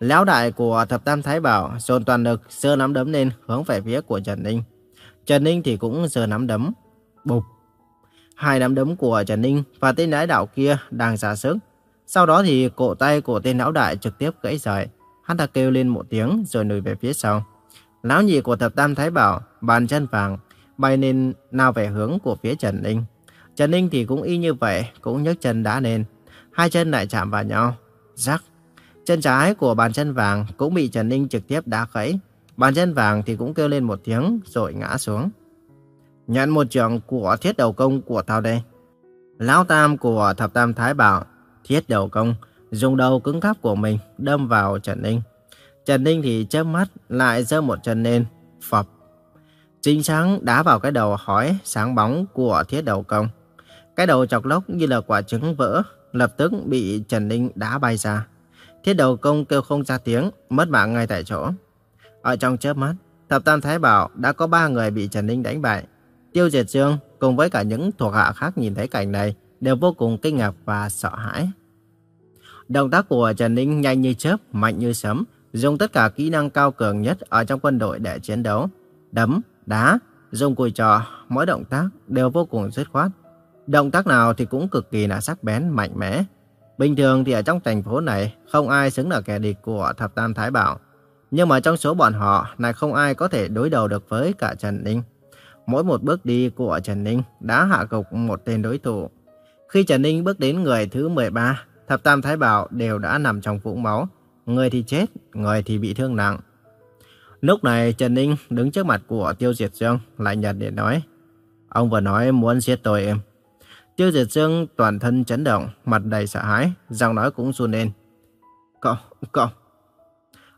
[SPEAKER 1] Lão đại của Thập Tam Thái Bảo dồn toàn lực giơ nắm đấm lên hướng về phía của Trần Ninh. Trần Ninh thì cũng giơ nắm đấm. Bụp! Hai nắm đấm của Trần Ninh và tên đại đạo kia đang ra sức. Sau đó thì cổ tay của tên lão đại trực tiếp gãy rời. Hắn ta kêu lên một tiếng rồi lùi về phía sau. Lão nhị của thập tam thái bảo, bàn chân vàng, bay lên nào về hướng của phía Trần Ninh. Trần Ninh thì cũng y như vậy, cũng nhấc chân đá lên. Hai chân lại chạm vào nhau. Rắc. Chân trái của bàn chân vàng cũng bị Trần Ninh trực tiếp đá khẩy Bàn chân vàng thì cũng kêu lên một tiếng rồi ngã xuống. Nhận một trường của thiết đầu công của tao đây. Lão tam của thập tam thái bảo, thiết đầu công, dùng đầu cứng cáp của mình đâm vào Trần Ninh. Trần Ninh thì chớp mắt lại giơ một chân lên, phập. Chính sáng đá vào cái đầu hói sáng bóng của thiết đầu công. Cái đầu chọc lốc như là quả trứng vỡ, lập tức bị Trần Ninh đá bay ra. Thiết đầu công kêu không ra tiếng, mất mạng ngay tại chỗ. Ở trong chớp mắt, Thập Tam Thái Bảo đã có ba người bị Trần Ninh đánh bại. Tiêu Diệt Dương cùng với cả những thuộc hạ khác nhìn thấy cảnh này đều vô cùng kinh ngạc và sợ hãi. Động tác của Trần Ninh nhanh như chớp, mạnh như sấm, dùng tất cả kỹ năng cao cường nhất ở trong quân đội để chiến đấu. đấm, đá, dùng cùi trò, mỗi động tác đều vô cùng dứt khoát. Động tác nào thì cũng cực kỳ là sắc bén, mạnh mẽ. Bình thường thì ở trong thành phố này không ai xứng là kẻ địch của Thập Tam Thái Bảo. Nhưng mà trong số bọn họ này không ai có thể đối đầu được với cả Trần Ninh. Mỗi một bước đi của Trần Ninh đã hạ gục một tên đối thủ. Khi Trần Ninh bước đến người thứ 13, Thập Tam Thái Bảo đều đã nằm trong vũng máu. Người thì chết, người thì bị thương nặng. Lúc này Trần Ninh đứng trước mặt của Tiêu Diệt Dương lại nhặt để nói. Ông vừa nói muốn giết tôi em. Tiêu Diệt Dương toàn thân chấn động, mặt đầy sợ hãi, giọng nói cũng run lên. Cậu, cậu.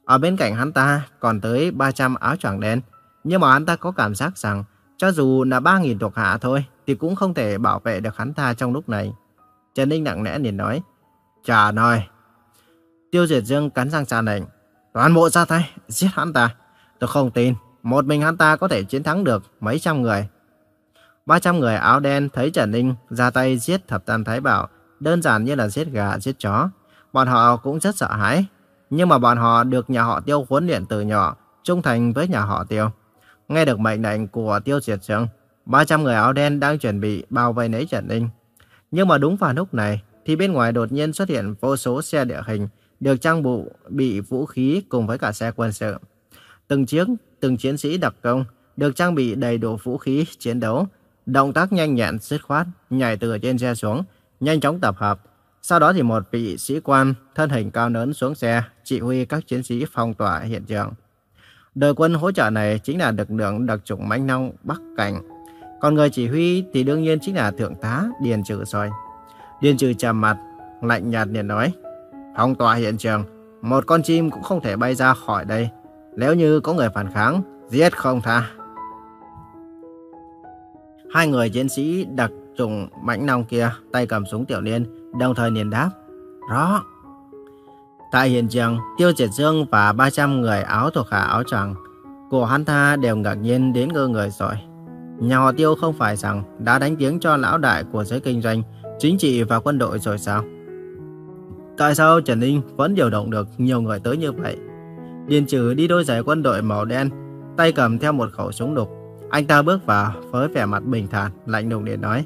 [SPEAKER 1] Ở bên cạnh hắn ta còn tới 300 áo choàng đen. Nhưng mà hắn ta có cảm giác rằng cho dù là 3.000 thuộc hạ thôi thì cũng không thể bảo vệ được hắn ta trong lúc này. Trần Ninh nặng nẽ liền nói. trả nói. Tiêu Diệt Dương cắn răng ra lệnh. Toàn bộ ra tay, giết hắn ta. Tôi không tin, một mình hắn ta có thể chiến thắng được mấy trăm người. 300 người áo đen thấy Trần Ninh ra tay giết thập tam thái bảo, đơn giản như là giết gà, giết chó. Bọn họ cũng rất sợ hãi, nhưng mà bọn họ được nhà họ Tiêu huấn luyện từ nhỏ, trung thành với nhà họ Tiêu. Nghe được mệnh lệnh của Tiêu Diệt trường, 300 người áo đen đang chuẩn bị bao vây lấy Trần Ninh. Nhưng mà đúng vào lúc này, thì bên ngoài đột nhiên xuất hiện vô số xe địa hình được trang bị bị vũ khí cùng với cả xe quân sự. Từng chiếc, từng chiến sĩ đặc công được trang bị đầy đủ vũ khí chiến đấu, động tác nhanh nhẹn, dứt khoát, nhảy từ trên xe xuống, nhanh chóng tập hợp. Sau đó thì một vị sĩ quan thân hình cao lớn xuống xe, chỉ huy các chiến sĩ phong tỏa hiện trường. Đội quân hỗ trợ này chính là lực lượng đặc chủng mãnh nông Bắc Cảnh. Còn người chỉ huy thì đương nhiên chính là Thượng tá Điền Trừ rồi. Điền Trừ trầm mặt, lạnh nhạt liền nói, phong tỏa hiện trường, một con chim cũng không thể bay ra khỏi đây. Nếu như có người phản kháng, giết không tha. Hai người chiến sĩ đặc trùng mãnh nòng kia tay cầm súng tiểu liên, đồng thời liền đáp. Rõ. Tại hiện trường, Tiêu Triệt Dương và 300 người áo thuộc hạ áo choàng của hắn ta đều ngạc nhiên đến ngơ người rồi. Nhà họ Tiêu không phải rằng đã đánh tiếng cho lão đại của giới kinh doanh, chính trị và quân đội rồi sao? Tại sao Trần Ninh vẫn điều động được nhiều người tới như vậy? Điền Trừ đi đôi giày quân đội màu đen, tay cầm theo một khẩu súng đục. Anh ta bước vào với vẻ mặt bình thản, lạnh lùng để nói.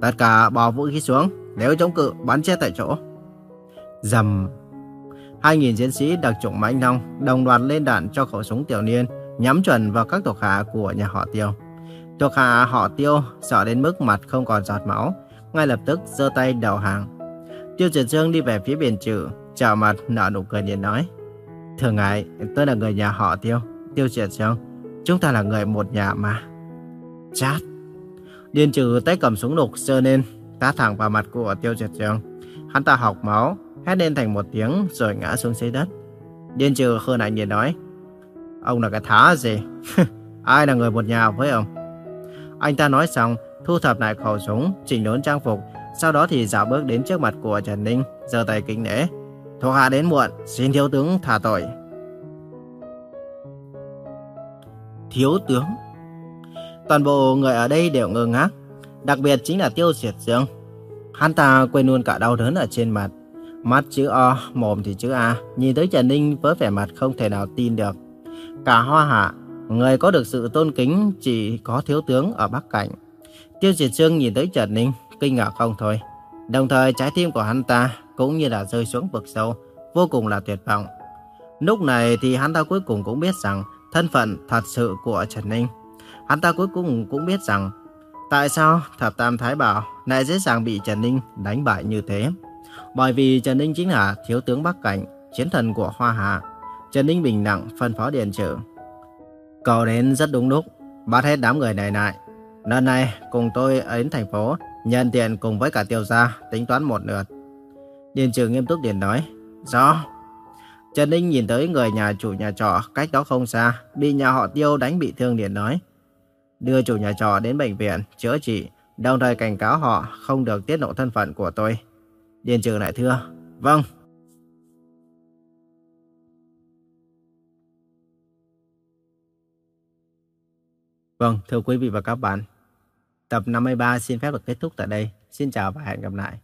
[SPEAKER 1] Tất cả bỏ vũ khí xuống, nếu chống cự bắn chết tại chỗ. Dầm. Hai nghìn chiến sĩ đặc chủng mãnh long đồng loạt lên đạn cho khẩu súng tiểu niên, nhắm chuẩn vào các thuộc hạ của nhà họ Tiêu. Thuộc hạ họ Tiêu sợ đến mức mặt không còn giọt máu, ngay lập tức giơ tay đầu hàng. Tiêu Triển Dương đi về phía biển trừ, chào mặt nở nụ cười nhìn nói. Thưa ngài, tôi là người nhà họ Tiêu, Tiêu Triển Dương. Chúng ta là người một nhà mà. Chát. Điền trừ tay cầm súng lục sơ lên, tá thẳng vào mặt của Tiêu Diệt trường. Hắn ta học máu, hét lên thành một tiếng rồi ngã xuống dưới đất. Điền trừ khơ lại nhìn nói. Ông là cái thá gì? Ai là người một nhà với ông? Anh ta nói xong, thu thập lại khẩu súng, chỉnh đốn trang phục, sau đó thì dạo bước đến trước mặt của Trần Ninh, giơ tay kính nể. Thuộc hạ đến muộn, xin thiếu tướng thả tội. Thiếu tướng? Toàn bộ người ở đây đều ngơ ngác, đặc biệt chính là Tiêu Diệt Dương. Hắn ta quên luôn cả đau đớn ở trên mặt. Mắt chữ O, mồm thì chữ A, nhìn tới Trần Ninh với vẻ mặt không thể nào tin được. Cả hoa hạ, người có được sự tôn kính chỉ có thiếu tướng ở Bắc Cảnh. Tiêu Diệt Dương nhìn tới Trần Ninh, kinh ngạc không thôi. Đồng thời trái tim của hắn ta cũng như là rơi xuống vực sâu, vô cùng là tuyệt vọng. Lúc này thì hắn ta cuối cùng cũng biết rằng thân phận thật sự của Trần Ninh. Hắn ta cuối cùng cũng biết rằng tại sao Thập Tam Thái Bảo lại dễ dàng bị Trần Ninh đánh bại như thế. Bởi vì Trần Ninh chính là thiếu tướng Bắc Cảnh, chiến thần của Hoa Hạ. Trần Ninh bình nặng phân phó điện trừ. Cậu đến rất đúng lúc, bắt hết đám người này lại. Lần này cùng tôi đến thành phố Nhân tiện cùng với cả tiêu gia tính toán một lượt. Điền trừ nghiêm túc điện nói. Rõ. Trần Ninh nhìn tới người nhà chủ nhà trọ cách đó không xa, bị nhà họ tiêu đánh bị thương liền nói. Đưa chủ nhà trọ đến bệnh viện, chữa trị, đồng thời cảnh cáo họ không được tiết lộ thân phận của tôi. Điền trừ lại thưa. Vâng. Vâng, thưa quý vị và các bạn. Tập 53 xin phép được kết thúc tại đây. Xin chào và hẹn gặp lại.